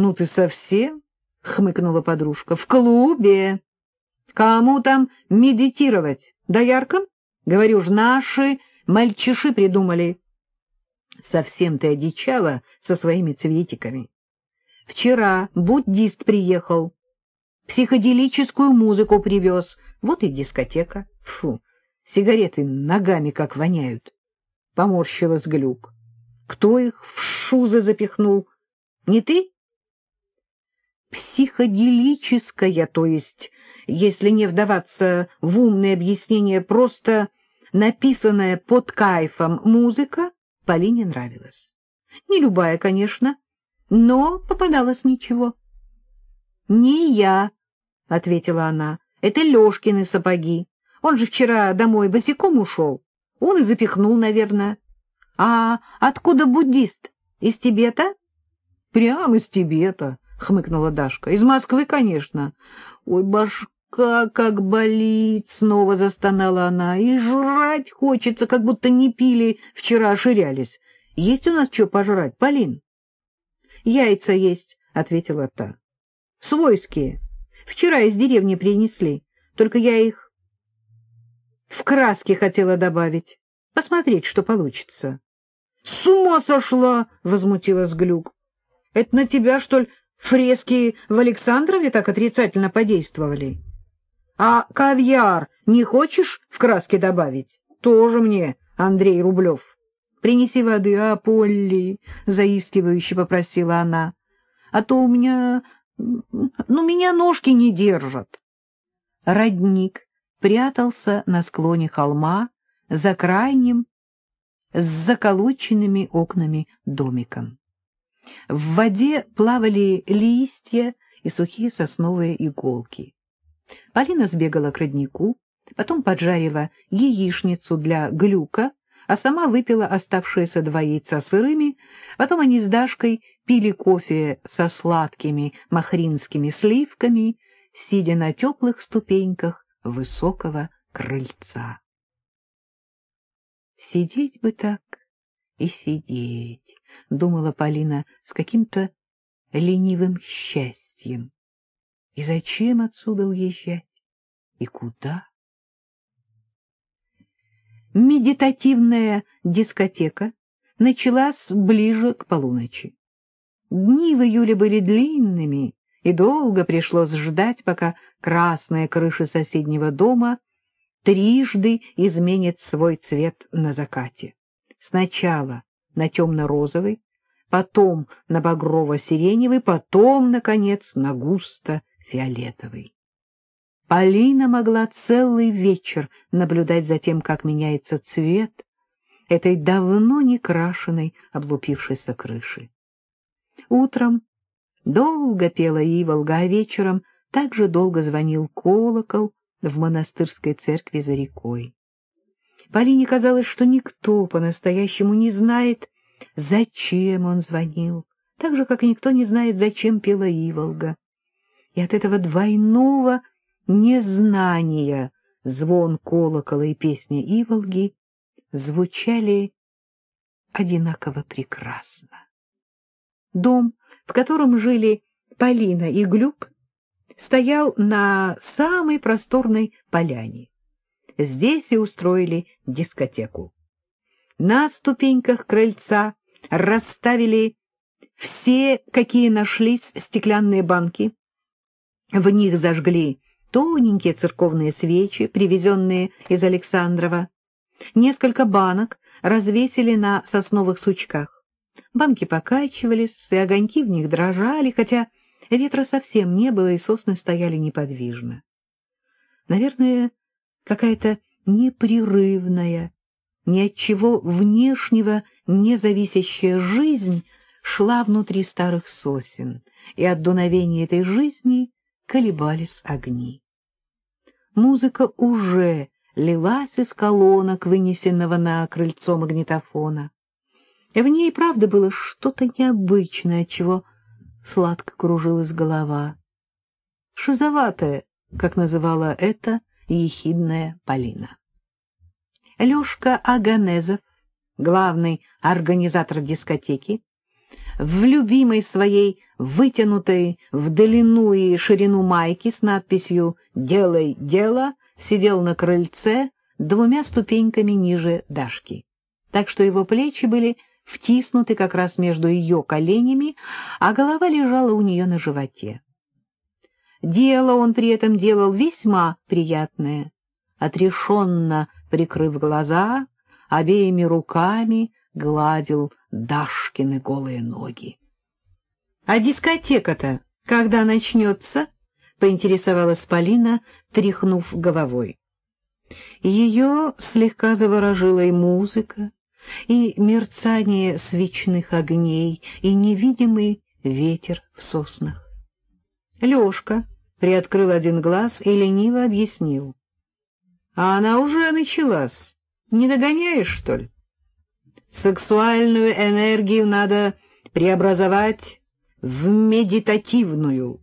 Ну ты совсем? — хмыкнула подружка. — В клубе. Кому там медитировать? Дояркам? Говорю ж, наши мальчиши придумали. Совсем ты одичала со своими цветиками. Вчера буддист приехал, психоделическую музыку привез. Вот и дискотека. Фу, сигареты ногами как воняют. Поморщилась Глюк. Кто их в шузы запихнул? Не ты? Психоделическая, то есть, если не вдаваться в умное объяснение, просто написанная под кайфом музыка, Полине нравилась. Не любая, конечно, но попадалось ничего. — Не я, — ответила она, — это Лёшкины сапоги. Он же вчера домой босиком ушел. Он и запихнул, наверное. — А откуда буддист? Из Тибета? — Прямо из Тибета, — хмыкнула Дашка. — Из Москвы, конечно. Ой, башка как болит, — снова застонала она. — И жрать хочется, как будто не пили, вчера оширялись. Есть у нас что пожрать, Полин? — Яйца есть, — ответила та. — Свойские. Вчера из деревни принесли, только я их в краски хотела добавить, посмотреть, что получится. — С ума сошла! — возмутилась Глюк. — Это на тебя, что ли, фрески в Александрове так отрицательно подействовали? А кавьяр не хочешь в краски добавить? Тоже мне, Андрей Рублев. Принеси воды, а, Полли, — заискивающе попросила она. — А то у меня... Ну, меня ножки не держат. Родник прятался на склоне холма за крайним, с заколоченными окнами домиком. В воде плавали листья и сухие сосновые иголки. Полина сбегала к роднику, потом поджарила яичницу для глюка, а сама выпила оставшиеся два яйца сырыми, потом они с Дашкой пили кофе со сладкими махринскими сливками, сидя на теплых ступеньках высокого крыльца. «Сидеть бы так и сидеть», — думала Полина с каким-то ленивым счастьем. «И зачем отсюда уезжать? И куда?» Медитативная дискотека началась ближе к полуночи. Дни в июле были длинными, и долго пришлось ждать, пока красная крыша соседнего дома трижды изменит свой цвет на закате. Сначала на темно-розовый, потом на багрово-сиреневый, потом, наконец, на густо-фиолетовый. Полина могла целый вечер наблюдать за тем, как меняется цвет этой давно не крашеной облупившейся крыши. Утром долго пела Иволга, а вечером также долго звонил колокол в монастырской церкви за рекой. Полине казалось, что никто по-настоящему не знает, зачем он звонил, так же, как никто не знает, зачем пела Иволга. И от этого двойного незнания звон колокола и песня Иволги звучали одинаково прекрасно. Дом, в котором жили Полина и Глюк, стоял на самой просторной поляне. Здесь и устроили дискотеку. На ступеньках крыльца расставили все, какие нашлись, стеклянные банки. В них зажгли тоненькие церковные свечи, привезенные из Александрова. Несколько банок развесили на сосновых сучках. Банки покачивались, и огоньки в них дрожали, хотя ветра совсем не было, и сосны стояли неподвижно. Наверное, какая-то непрерывная, ни от чего внешнего не зависящая жизнь шла внутри старых сосен, и от дуновения этой жизни колебались огни. Музыка уже лилась из колонок, вынесенного на крыльцо магнитофона. В ней, правда, было что-то необычное, чего сладко кружилась голова. Шизоватая, как называла это ехидная Полина. Лёшка Аганезов, главный организатор дискотеки, в любимой своей вытянутой в длину и ширину майки с надписью «Делай дело», сидел на крыльце двумя ступеньками ниже Дашки, так что его плечи были втиснуты как раз между ее коленями, а голова лежала у нее на животе. Дело он при этом делал весьма приятное, отрешенно прикрыв глаза, обеими руками гладил Дашкины голые ноги. — А дискотека-то когда начнется? — поинтересовалась Полина, тряхнув головой. Ее слегка заворожила и музыка, и мерцание свечных огней, и невидимый ветер в соснах. Лёшка приоткрыл один глаз и лениво объяснил. — А она уже началась. Не догоняешь, что ли? Сексуальную энергию надо преобразовать в медитативную.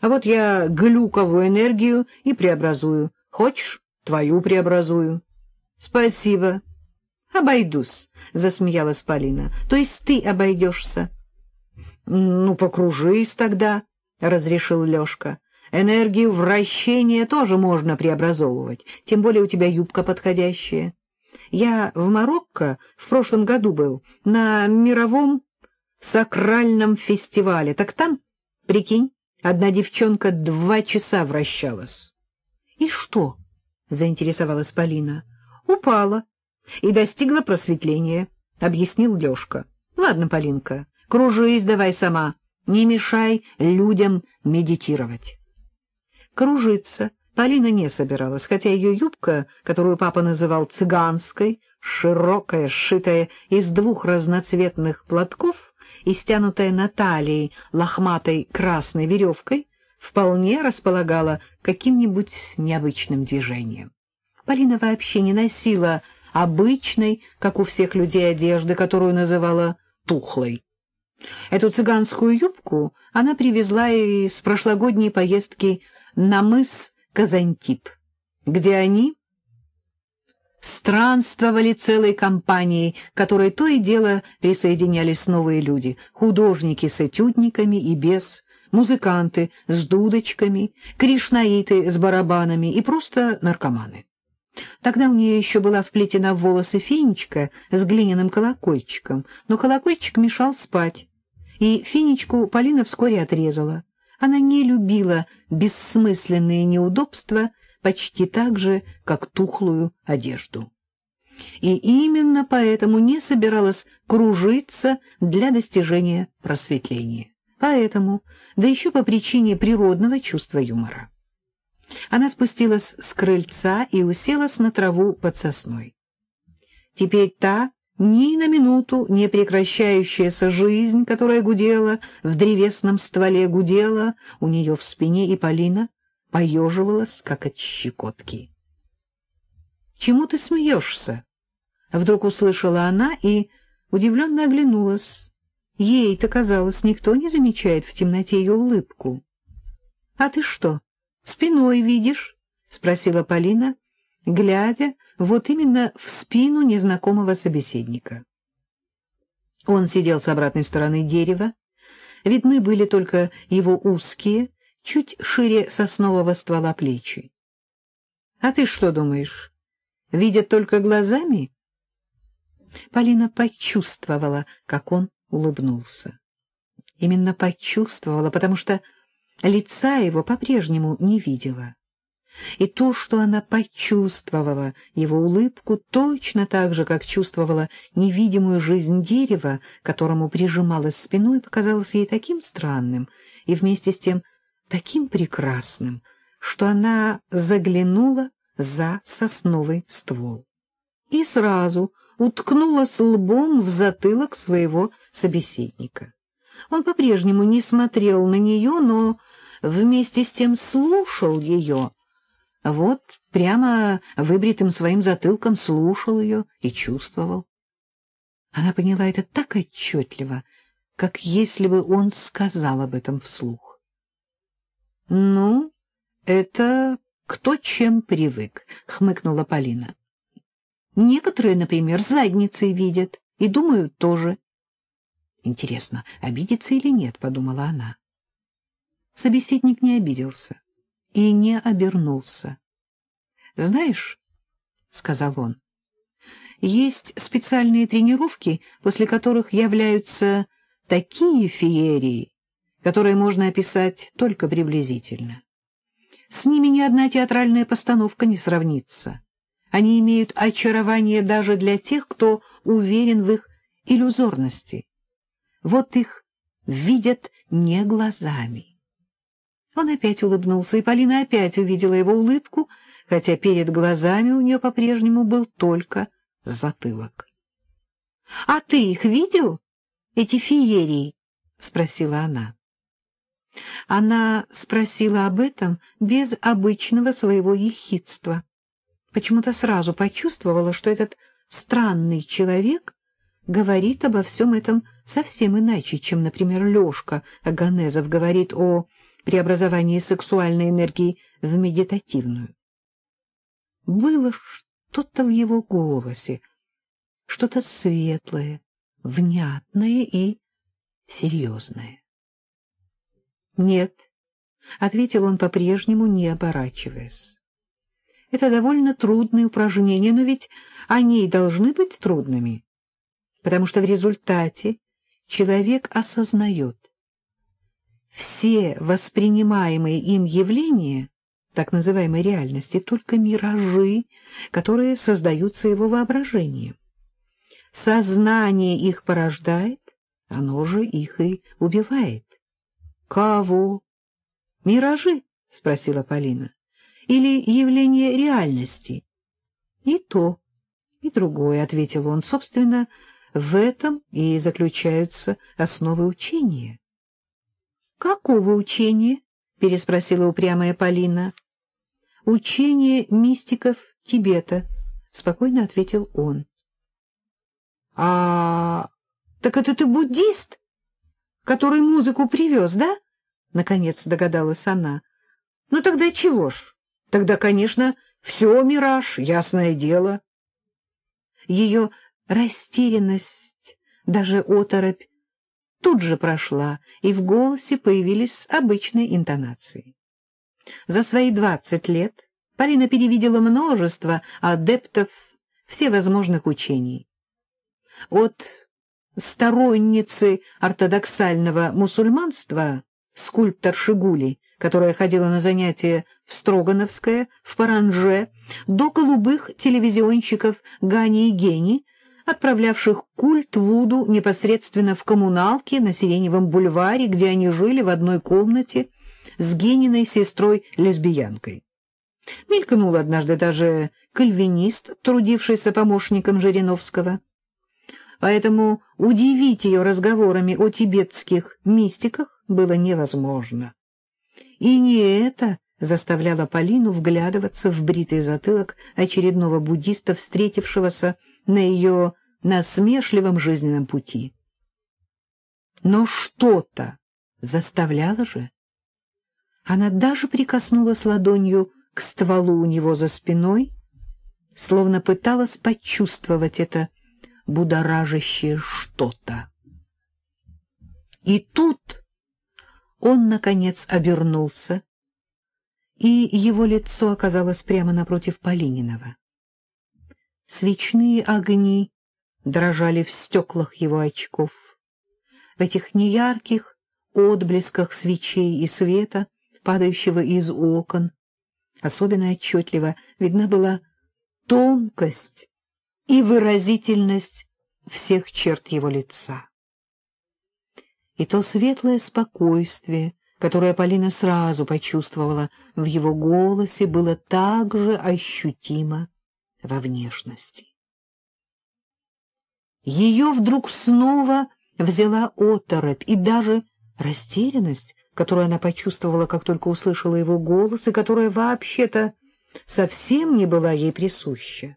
А вот я глюковую энергию и преобразую. Хочешь, твою преобразую. — Спасибо. — Обойдусь, — засмеялась Полина. — То есть ты обойдешься? — Ну, покружись тогда, — разрешил Лешка. — Энергию вращения тоже можно преобразовывать, тем более у тебя юбка подходящая. Я в Марокко в прошлом году был, на мировом сакральном фестивале. Так там, прикинь, одна девчонка два часа вращалась. — И что? — заинтересовалась Полина. — Упала и достигла просветления, — объяснил Лешка. — Ладно, Полинка, кружись давай сама, не мешай людям медитировать. Кружиться Полина не собиралась, хотя ее юбка, которую папа называл цыганской, широкая, сшитая из двух разноцветных платков и стянутая на талии лохматой красной веревкой, вполне располагала каким-нибудь необычным движением. Полина вообще не носила обычной, как у всех людей, одежды, которую называла тухлой. Эту цыганскую юбку она привезла из прошлогодней поездки на мыс Казантип, где они странствовали целой компанией, которой то и дело присоединялись новые люди, художники с этюдниками и без, музыканты с дудочками, кришнаиты с барабанами и просто наркоманы. Тогда у нее еще была вплетена в волосы финичка с глиняным колокольчиком, но колокольчик мешал спать, и финичку Полина вскоре отрезала. Она не любила бессмысленные неудобства почти так же, как тухлую одежду. И именно поэтому не собиралась кружиться для достижения просветления. Поэтому, да еще по причине природного чувства юмора. Она спустилась с крыльца и уселась на траву под сосной. Теперь та ни на минуту не прекращающаяся жизнь, которая гудела в древесном стволе, гудела у нее в спине, и Полина поеживалась, как от щекотки. — Чему ты смеешься? — вдруг услышала она и удивленно оглянулась. Ей-то, казалось, никто не замечает в темноте ее улыбку. — А ты что, спиной видишь? — спросила Полина, глядя вот именно в спину незнакомого собеседника. Он сидел с обратной стороны дерева, видны были только его узкие, чуть шире соснового ствола плечи. — А ты что думаешь, видят только глазами? Полина почувствовала, как он улыбнулся. Именно почувствовала, потому что лица его по-прежнему не видела. И то, что она почувствовала его улыбку точно так же, как чувствовала невидимую жизнь дерева, которому прижималась спиной, показалось ей таким странным и вместе с тем таким прекрасным, что она заглянула за сосновый ствол и сразу уткнулась лбом в затылок своего собеседника. Он по-прежнему не смотрел на нее, но вместе с тем слушал ее, вот прямо выбритым своим затылком слушал ее и чувствовал. Она поняла это так отчетливо, как если бы он сказал об этом вслух. — Ну, это кто чем привык, — хмыкнула Полина. — Некоторые, например, задницей видят и думают тоже. Интересно, обидится или нет, — подумала она. Собеседник не обиделся и не обернулся. — Знаешь, — сказал он, — есть специальные тренировки, после которых являются такие феерии, которые можно описать только приблизительно. С ними ни одна театральная постановка не сравнится. Они имеют очарование даже для тех, кто уверен в их иллюзорности. Вот их видят не глазами. Он опять улыбнулся, и Полина опять увидела его улыбку, хотя перед глазами у нее по-прежнему был только затылок. — А ты их видел, эти феерии? — спросила она. Она спросила об этом без обычного своего ехидства. Почему-то сразу почувствовала, что этот странный человек говорит обо всем этом совсем иначе, чем, например, Лёшка Аганезов говорит о преобразовании сексуальной энергии в медитативную. Было что-то в его голосе, что-то светлое, внятное и серьезное. «Нет», — ответил он по-прежнему, не оборачиваясь. «Это довольно трудные упражнения, но ведь они и должны быть трудными, потому что в результате человек осознает, все воспринимаемые им явления, так называемой реальности, только миражи, которые создаются его воображением. Сознание их порождает, оно же их и убивает. Кого? Миражи? — спросила Полина. — Или явление реальности? — И то, и другое, — ответил он. Собственно, в этом и заключаются основы учения. — Какого учения? — переспросила упрямая Полина. — Учение мистиков Тибета, — спокойно ответил он. — А, так это ты буддист? который музыку привез, да? — наконец догадалась она. — Ну тогда чего ж? Тогда, конечно, все мираж, ясное дело. Ее растерянность, даже оторопь, тут же прошла, и в голосе появились обычные интонации. За свои двадцать лет Полина перевидела множество адептов всевозможных учений. От сторонницы ортодоксального мусульманства, скульптор Шигули, которая ходила на занятия в Строгановское, в Паранже, до голубых телевизионщиков Гани и Гени, отправлявших культ Вуду непосредственно в коммуналке на Сиреневом бульваре, где они жили в одной комнате с Гениной сестрой-лесбиянкой. Мелькнул однажды даже кальвинист, трудившийся помощником Жириновского поэтому удивить ее разговорами о тибетских мистиках было невозможно. И не это заставляло Полину вглядываться в бритый затылок очередного буддиста, встретившегося на ее насмешливом жизненном пути. Но что-то заставляло же. Она даже прикоснулась ладонью к стволу у него за спиной, словно пыталась почувствовать это будоражащее что-то. И тут он, наконец, обернулся, и его лицо оказалось прямо напротив Полининова. Свечные огни дрожали в стеклах его очков. В этих неярких отблесках свечей и света, падающего из окон, особенно отчетливо видна была тонкость и выразительность всех черт его лица. И то светлое спокойствие, которое Полина сразу почувствовала в его голосе, было также ощутимо во внешности. Ее вдруг снова взяла оторопь и даже растерянность, которую она почувствовала, как только услышала его голос, и которая вообще-то совсем не была ей присуща.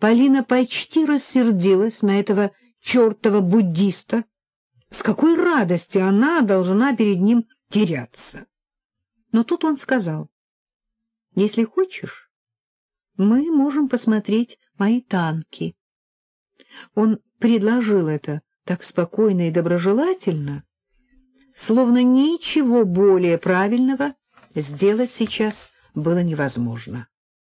Полина почти рассердилась на этого чертова буддиста. С какой радости она должна перед ним теряться? Но тут он сказал, «Если хочешь, мы можем посмотреть мои танки». Он предложил это так спокойно и доброжелательно, словно ничего более правильного сделать сейчас было невозможно.